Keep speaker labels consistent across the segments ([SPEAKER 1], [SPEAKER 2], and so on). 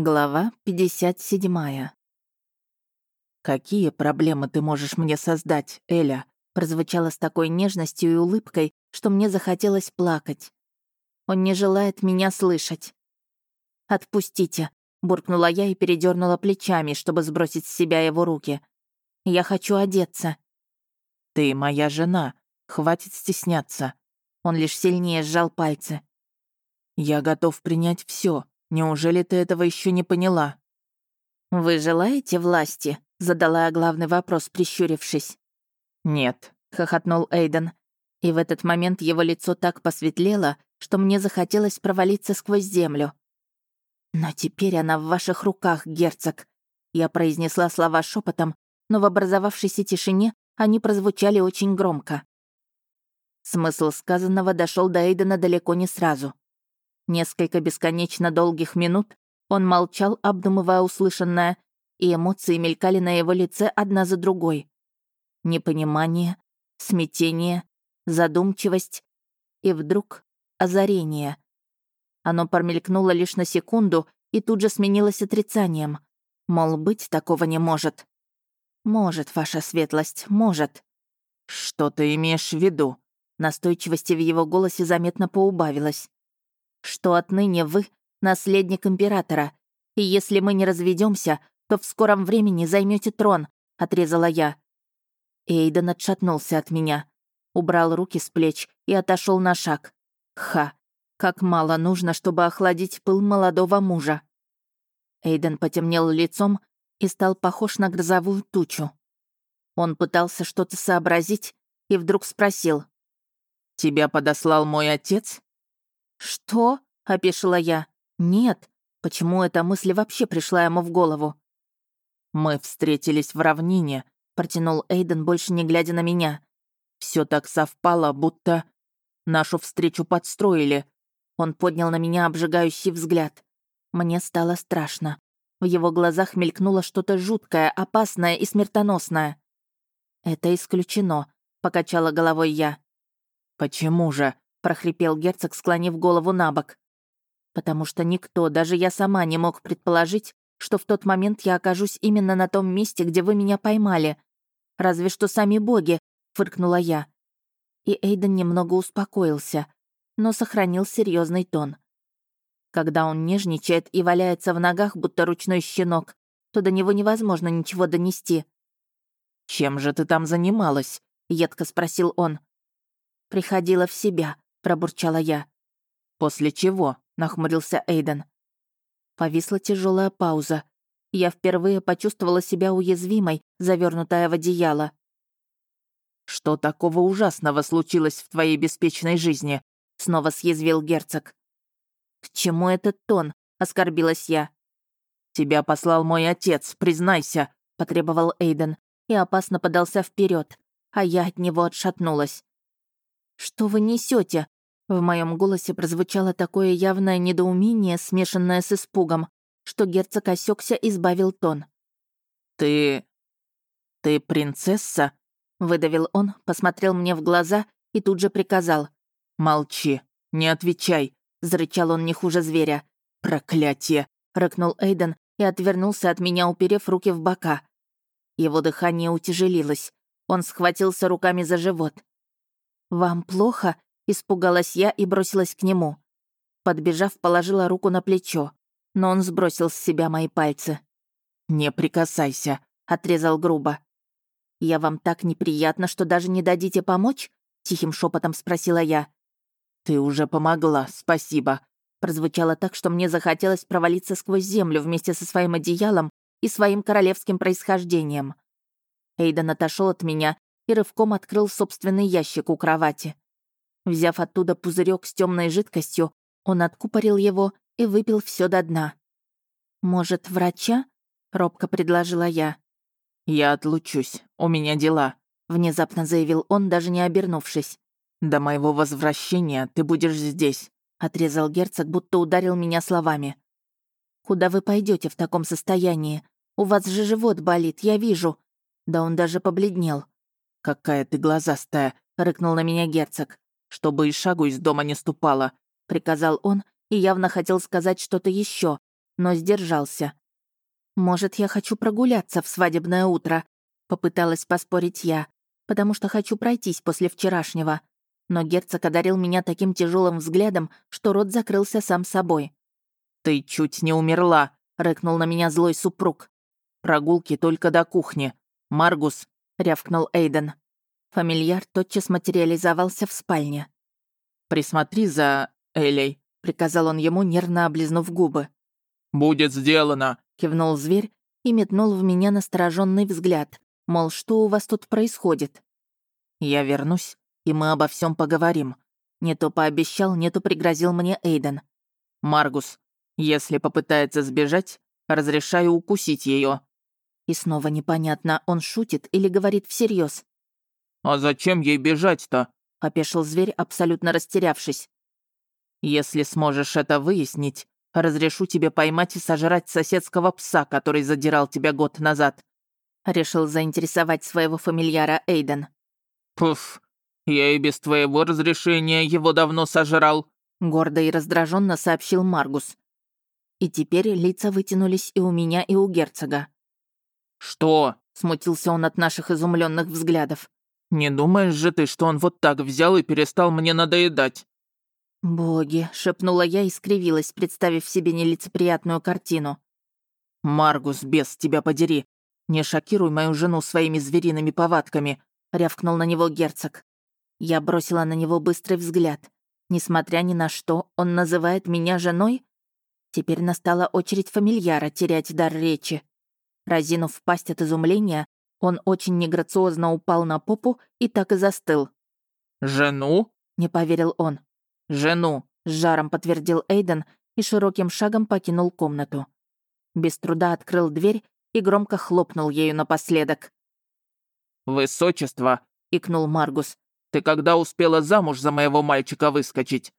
[SPEAKER 1] Глава 57. «Какие проблемы ты можешь мне создать, Эля?» прозвучало с такой нежностью и улыбкой, что мне захотелось плакать. Он не желает меня слышать. «Отпустите», — буркнула я и передернула плечами, чтобы сбросить с себя его руки. «Я хочу одеться».
[SPEAKER 2] «Ты моя жена, хватит стесняться».
[SPEAKER 1] Он лишь сильнее сжал пальцы.
[SPEAKER 2] «Я готов принять все. Неужели ты этого еще не поняла?»
[SPEAKER 1] «Вы желаете власти?» — задала я главный вопрос, прищурившись.
[SPEAKER 2] «Нет», —
[SPEAKER 1] хохотнул Эйден. И в этот момент его лицо так посветлело, что мне захотелось провалиться сквозь землю. «Но теперь она в ваших руках, герцог», — я произнесла слова шепотом, но в образовавшейся тишине они прозвучали очень громко. Смысл сказанного дошел до Эйдена далеко не сразу. Несколько бесконечно долгих минут он молчал, обдумывая услышанное, и эмоции мелькали на его лице одна за другой. Непонимание, смятение, задумчивость и вдруг озарение. Оно промелькнуло лишь на секунду и тут же сменилось отрицанием. Мол, быть такого не может. Может, ваша светлость, может.
[SPEAKER 2] Что ты имеешь в виду?
[SPEAKER 1] Настойчивости в его голосе заметно поубавилось что отныне вы — наследник императора, и если мы не разведемся, то в скором времени займете трон», — отрезала я. Эйден отшатнулся от меня, убрал руки с плеч и отошел на шаг. Ха, как мало нужно, чтобы охладить пыл молодого мужа. Эйден потемнел лицом и стал похож на грозовую тучу. Он пытался что-то сообразить и вдруг спросил.
[SPEAKER 2] «Тебя подослал мой отец?»
[SPEAKER 1] «Что?» — опешила я. «Нет. Почему эта мысль вообще пришла ему в голову?»
[SPEAKER 2] «Мы встретились в равнине», — протянул Эйден, больше не глядя на меня. Все так совпало, будто нашу встречу подстроили».
[SPEAKER 1] Он поднял на меня обжигающий взгляд. Мне стало страшно. В его глазах мелькнуло что-то жуткое, опасное и смертоносное. «Это исключено», — покачала головой я.
[SPEAKER 2] «Почему же?»
[SPEAKER 1] Прохрипел герцог, склонив голову на бок. «Потому что никто, даже я сама, не мог предположить, что в тот момент я окажусь именно на том месте, где вы меня поймали. Разве что сами боги», — фыркнула я. И Эйден немного успокоился, но сохранил серьезный тон. Когда он нежничает и валяется в ногах, будто ручной щенок, то до него невозможно ничего донести.
[SPEAKER 2] «Чем же ты там занималась?» — едко спросил он.
[SPEAKER 1] Приходила в себя, пробурчала я.
[SPEAKER 2] «После чего?» — нахмурился Эйден.
[SPEAKER 1] Повисла тяжелая пауза. Я впервые почувствовала себя уязвимой, завернутая в одеяло.
[SPEAKER 2] «Что такого ужасного случилось в твоей беспечной жизни?» — снова съязвил герцог.
[SPEAKER 1] «К чему этот тон?» — оскорбилась я.
[SPEAKER 2] «Тебя послал мой отец, признайся», — потребовал Эйден
[SPEAKER 1] и опасно подался вперед, а я от него отшатнулась. «Что вы несете? В моем голосе прозвучало такое явное недоумение, смешанное с испугом, что герцог осекся и сбавил тон.
[SPEAKER 2] «Ты... ты принцесса?»
[SPEAKER 1] — выдавил он, посмотрел мне в глаза и тут же приказал.
[SPEAKER 2] «Молчи, не отвечай», — зарычал он не хуже зверя. «Проклятие!» — рыкнул Эйден и отвернулся от меня, уперев руки в бока. Его дыхание утяжелилось. Он схватился руками за живот. «Вам плохо?» Испугалась я и бросилась к нему. Подбежав, положила руку на плечо, но он сбросил с себя мои пальцы. «Не прикасайся», —
[SPEAKER 1] отрезал грубо. «Я вам так неприятно, что даже не дадите помочь?» — тихим шепотом спросила я.
[SPEAKER 2] «Ты уже помогла, спасибо», —
[SPEAKER 1] прозвучало так, что мне захотелось провалиться сквозь землю вместе со своим одеялом и своим королевским происхождением. Эйден отошел от меня и рывком открыл собственный ящик у кровати. Взяв оттуда пузырек с темной жидкостью, он откупорил его и выпил все до дна. «Может, врача?» — робко предложила я.
[SPEAKER 2] «Я отлучусь, у меня дела», —
[SPEAKER 1] внезапно заявил он, даже не обернувшись.
[SPEAKER 2] «До моего возвращения ты будешь здесь», —
[SPEAKER 1] отрезал герцог, будто ударил меня словами. «Куда вы пойдете в таком состоянии? У вас же живот болит, я вижу». Да он даже побледнел.
[SPEAKER 2] «Какая ты глазастая», — рыкнул на меня герцог чтобы и шагу из дома не ступала», — приказал он и явно хотел сказать что-то еще,
[SPEAKER 1] но сдержался. «Может, я хочу прогуляться в свадебное утро?» — попыталась поспорить я, потому что хочу пройтись после вчерашнего. Но герцог одарил меня таким тяжелым взглядом, что рот закрылся сам собой.
[SPEAKER 2] «Ты чуть не умерла», — рыкнул на меня злой супруг. «Прогулки только до кухни. Маргус», — рявкнул Эйден.
[SPEAKER 1] Фамильяр тотчас материализовался в спальне.
[SPEAKER 2] «Присмотри за Элей», — приказал он ему, нервно облизнув губы.
[SPEAKER 3] «Будет сделано», —
[SPEAKER 1] кивнул зверь и метнул в меня настороженный взгляд, мол, что у вас тут происходит.
[SPEAKER 2] «Я вернусь, и мы обо всем поговорим», — не то пообещал, не то пригрозил мне Эйден. «Маргус, если попытается сбежать, разрешаю укусить ее.
[SPEAKER 1] И снова непонятно, он шутит или говорит всерьез.
[SPEAKER 3] «А зачем ей бежать-то?»
[SPEAKER 1] — опешил зверь, абсолютно растерявшись.
[SPEAKER 2] «Если сможешь это выяснить, Разрешу тебе поймать и сожрать соседского пса, который задирал тебя год назад». Решил заинтересовать своего фамильяра Эйден.
[SPEAKER 3] «Пуф, я и без твоего разрешения его давно сожрал»,
[SPEAKER 1] гордо и раздраженно сообщил Маргус. И теперь лица вытянулись и у меня, и у герцога.
[SPEAKER 3] «Что?»
[SPEAKER 1] — смутился он от наших изумленных взглядов.
[SPEAKER 3] «Не думаешь же ты, что он вот так взял и перестал мне надоедать?»
[SPEAKER 1] «Боги!» — шепнула я и скривилась, представив себе нелицеприятную картину.
[SPEAKER 2] «Маргус, бес, тебя подери! Не шокируй мою жену своими звериными повадками!» — рявкнул на него герцог. Я бросила на него быстрый взгляд. Несмотря ни на что, он называет меня женой? Теперь настала очередь фамильяра терять дар речи. Разинув пасть от изумления, он очень неграциозно упал на попу и так и застыл.
[SPEAKER 3] «Жену?»
[SPEAKER 1] — не поверил он.
[SPEAKER 2] «Жену», — с жаром подтвердил Эйден и широким шагом покинул комнату. Без труда открыл дверь и громко хлопнул ею напоследок.
[SPEAKER 3] «Высочество», —
[SPEAKER 2] икнул Маргус.
[SPEAKER 3] «Ты когда успела замуж за моего мальчика выскочить?»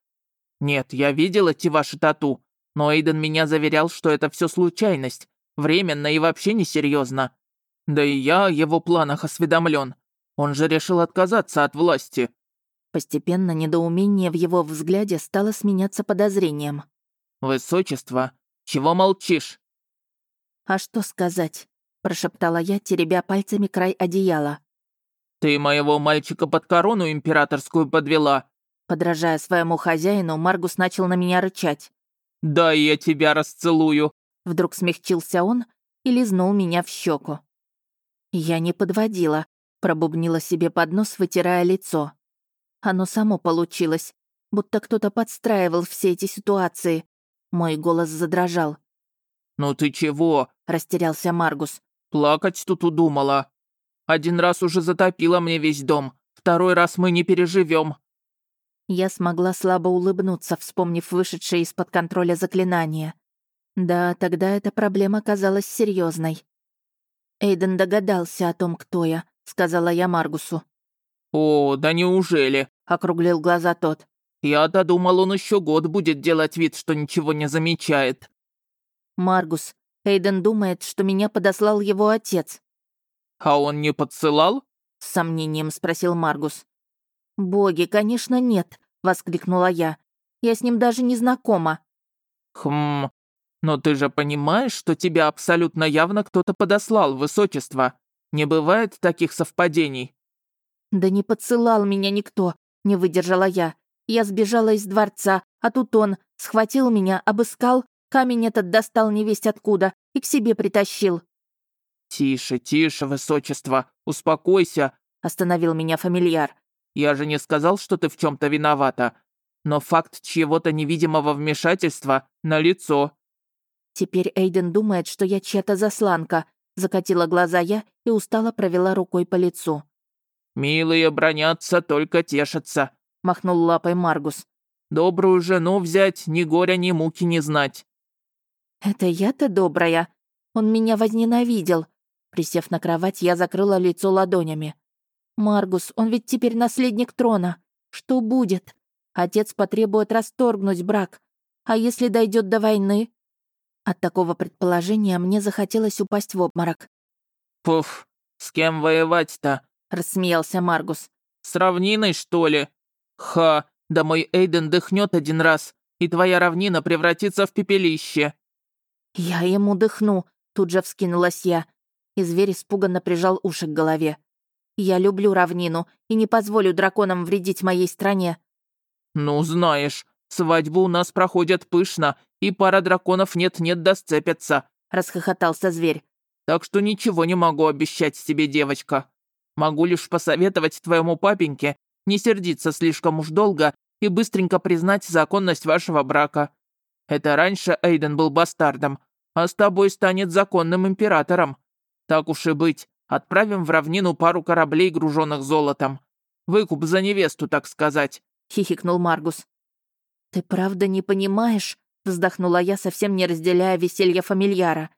[SPEAKER 3] «Нет, я видел эти ваши тату, но Эйден меня заверял, что это все случайность, временно и вообще несерьезно. Да и я о его планах осведомлен. Он же решил отказаться от власти».
[SPEAKER 1] Постепенно недоумение в его взгляде стало сменяться подозрением.
[SPEAKER 3] «Высочество, чего молчишь?»
[SPEAKER 1] «А что сказать?» — прошептала я, теребя пальцами край одеяла.
[SPEAKER 3] «Ты моего мальчика под корону императорскую подвела!»
[SPEAKER 1] Подражая своему хозяину, Маргус начал на меня рычать.
[SPEAKER 3] «Да, я тебя расцелую!»
[SPEAKER 1] Вдруг смягчился он и лизнул меня в щеку. Я не подводила, пробубнила себе под нос, вытирая лицо. Оно само получилось, будто кто-то подстраивал все эти ситуации. Мой голос задрожал.
[SPEAKER 3] «Ну ты чего?»
[SPEAKER 1] — растерялся Маргус.
[SPEAKER 3] «Плакать тут удумала. Один раз уже затопила мне весь дом, второй раз мы не переживем.
[SPEAKER 1] Я смогла слабо улыбнуться, вспомнив вышедшее из-под контроля заклинание. Да, тогда эта проблема казалась серьезной. Эйден догадался о том, кто я, сказала я Маргусу.
[SPEAKER 3] «О, да неужели?»
[SPEAKER 1] — округлил глаза тот.
[SPEAKER 3] «Я-то думал, он еще год будет делать вид, что ничего не замечает».
[SPEAKER 1] «Маргус, Эйден думает, что меня подослал его отец».
[SPEAKER 3] «А он не подсылал?»
[SPEAKER 1] — с сомнением спросил Маргус. «Боги, конечно, нет», — воскликнула я. «Я с ним даже не знакома».
[SPEAKER 3] «Хм, но ты же понимаешь, что тебя абсолютно явно кто-то подослал, высочество. Не бывает таких совпадений».
[SPEAKER 1] «Да не подсылал меня никто», — не выдержала я. Я сбежала из дворца, а тут он схватил меня, обыскал, камень этот достал невесть откуда и к себе притащил.
[SPEAKER 3] «Тише, тише, высочество, успокойся», —
[SPEAKER 1] остановил меня фамильяр.
[SPEAKER 3] «Я же не сказал, что ты в чем то виновата, но факт чьего-то невидимого вмешательства налицо».
[SPEAKER 1] «Теперь Эйден думает, что я чья-то засланка», — закатила глаза я и устало провела рукой по лицу.
[SPEAKER 3] «Милые бронятся, только тешатся», — махнул лапой Маргус. «Добрую жену взять, ни горя, ни муки не знать».
[SPEAKER 1] «Это я-то добрая. Он меня возненавидел». Присев на кровать, я закрыла лицо ладонями. «Маргус, он ведь теперь наследник трона. Что будет? Отец потребует расторгнуть брак. А если дойдет до войны?» От такого предположения мне захотелось упасть в обморок.
[SPEAKER 3] «Пуф, с кем воевать-то?»
[SPEAKER 1] — рассмеялся Маргус.
[SPEAKER 3] «С равниной, что ли? Ха, да мой Эйден дыхнет один раз, и твоя равнина превратится в пепелище».
[SPEAKER 1] «Я ему дыхну», — тут же вскинулась я, и зверь испуганно прижал уши к голове. «Я люблю равнину и не позволю драконам вредить моей стране».
[SPEAKER 3] «Ну, знаешь, свадьбы у нас проходят пышно, и пара драконов нет-нет да сцепятся», —
[SPEAKER 1] расхохотался зверь.
[SPEAKER 3] «Так что ничего не могу обещать тебе, девочка. Могу лишь посоветовать твоему папеньке не сердиться слишком уж долго и быстренько признать законность вашего брака. Это раньше Эйден был бастардом, а с тобой станет законным императором. Так уж и быть, отправим в равнину пару кораблей, груженных золотом. Выкуп за невесту, так сказать», —
[SPEAKER 1] хихикнул Маргус. «Ты правда не понимаешь?» — вздохнула я, совсем не разделяя веселье фамильяра.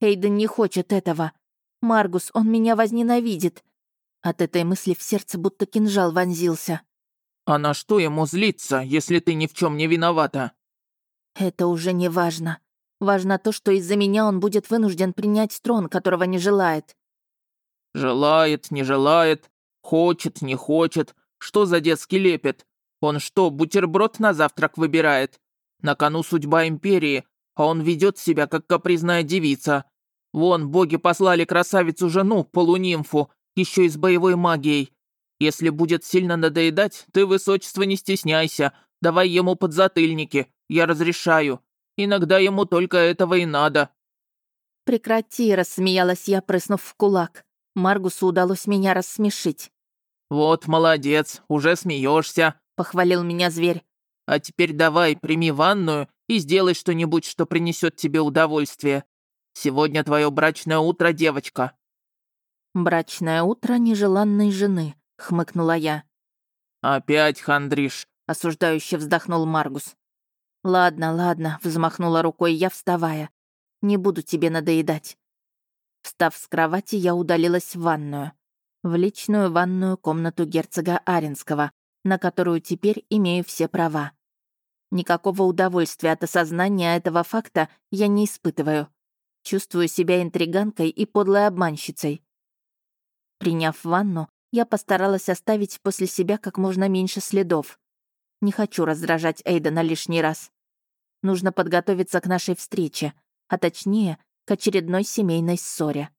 [SPEAKER 1] «Эйден не хочет этого. Маргус, он меня возненавидит». От этой мысли в сердце будто кинжал вонзился.
[SPEAKER 3] «А на что ему злиться, если ты ни в чем не виновата?»
[SPEAKER 1] «Это уже не важно. Важно то, что из-за меня он будет вынужден принять трон, которого не желает».
[SPEAKER 3] «Желает, не желает, хочет, не хочет. Что за детский лепет? Он что, бутерброд на завтрак выбирает? На кону судьба империи, а он ведет себя, как капризная девица. Вон, боги послали красавицу-жену, полунимфу, еще и с боевой магией. Если будет сильно надоедать, ты, высочество, не стесняйся. Давай ему подзатыльники, я разрешаю. Иногда ему только этого и надо».
[SPEAKER 1] «Прекрати», — рассмеялась я, прыснув в кулак. Маргусу удалось меня рассмешить.
[SPEAKER 3] «Вот молодец, уже смеешься,
[SPEAKER 1] похвалил меня зверь.
[SPEAKER 3] «А теперь давай, прими ванную и сделай что-нибудь, что принесет тебе удовольствие. Сегодня твое брачное утро, девочка».
[SPEAKER 1] «Брачное утро нежеланной жены», — хмыкнула я.
[SPEAKER 3] «Опять хандришь», —
[SPEAKER 1] осуждающе вздохнул Маргус. «Ладно, ладно», — взмахнула рукой я, вставая. «Не буду тебе надоедать». Встав с кровати, я удалилась в ванную. В личную ванную комнату герцога Аренского, на которую теперь имею все права. Никакого удовольствия от осознания этого факта я не испытываю. Чувствую себя интриганкой и подлой обманщицей. Приняв ванну, я постаралась оставить после себя как можно меньше следов. Не хочу раздражать Эйдена лишний раз. Нужно подготовиться к нашей встрече, а точнее, к очередной семейной ссоре.